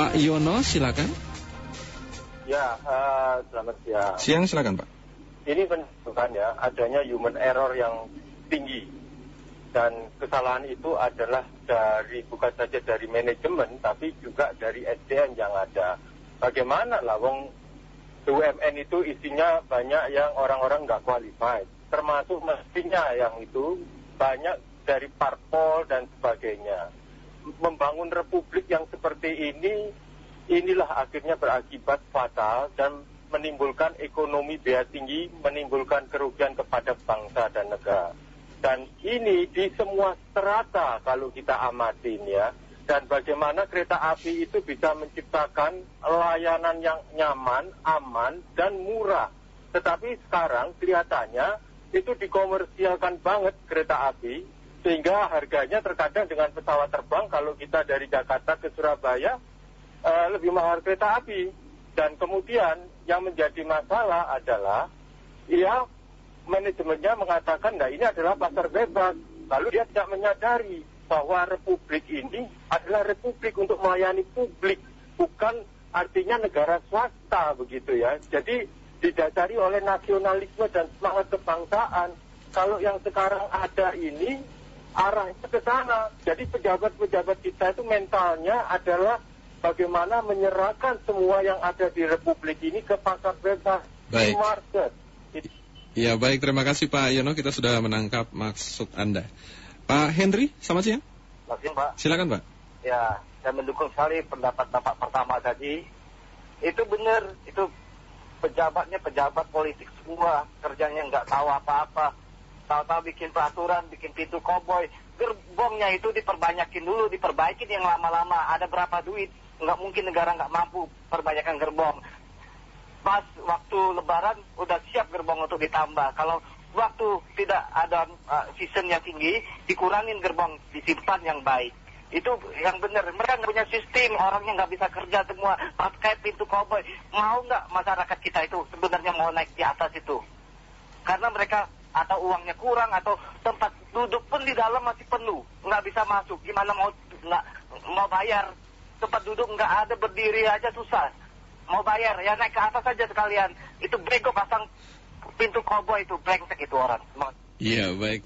Pak Yono, silakan. Ya, uh, selamat siang. Siang, silakan Pak. Ini menunjukkan ya adanya human error yang tinggi dan kesalahan itu adalah dari bukan saja dari manajemen tapi juga dari SDM yang ada. Bagaimana lah, wong BUMN itu isinya banyak yang orang-orang nggak qualified, termasuk mestinya yang itu banyak dari parpol dan sebagainya. Membangun republik yang seperti ini, inilah akhirnya berakibat fatal dan menimbulkan ekonomi biaya tinggi, menimbulkan kerugian kepada bangsa dan negara. Dan ini di semua strata kalau kita amatin ya. Dan bagaimana kereta api itu bisa menciptakan layanan yang nyaman, aman, dan murah. Tetapi sekarang kelihatannya itu dikomersialkan banget kereta api sehingga harganya terkadang dengan pesawat terbang kalau kita dari Jakarta ke Surabaya uh, lebih mahal kereta api dan kemudian yang menjadi masalah adalah ya manajemennya mengatakan nah ini adalah pasar bebas lalu dia tidak menyadari bahwa republik ini adalah republik untuk melayani publik, bukan artinya negara swasta begitu ya. Jadi didasari oleh nasionalisme dan semangat kebangsaan. Kalau yang sekarang ada ini arahnya ke sana. Jadi pejabat-pejabat kita itu mentalnya adalah bagaimana menyerahkan semua yang ada di republik ini ke pasar bebas, baik. market. Ya baik, terima kasih Pak Yono, kita sudah menangkap maksud Anda. Pak Henry, selamat siang. Selamat siang, Pak. Silakan, Pak. Ya, saya mendukung sekali pendapat Bapak pertama tadi. Itu benar, itu pejabatnya pejabat politik semua, kerjanya nggak tahu apa-apa. Tahu-tahu bikin peraturan, bikin pintu koboi. Gerbongnya itu diperbanyakin dulu, diperbaikin yang lama-lama. Ada berapa duit? Nggak mungkin negara nggak mampu perbanyakkan gerbong. Pas waktu lebaran udah siap gerbong untuk ditambah. Kalau waktu tidak ada uh, season yang tinggi, dikurangin gerbong, disimpan yang baik. Itu yang benar. Mereka nggak punya sistem, orangnya nggak bisa kerja semua pakai pintu koboi. Mau nggak masyarakat kita itu sebenarnya mau naik di atas itu? Karena mereka atau uangnya kurang atau tempat duduk pun di dalam masih penuh, nggak bisa masuk. Gimana mau nggak mau bayar tempat duduk nggak ada berdiri aja susah. Mau bayar ya naik ke atas aja sekalian. Itu bego pasang pintu koboi itu brengsek itu orang. Iya baik.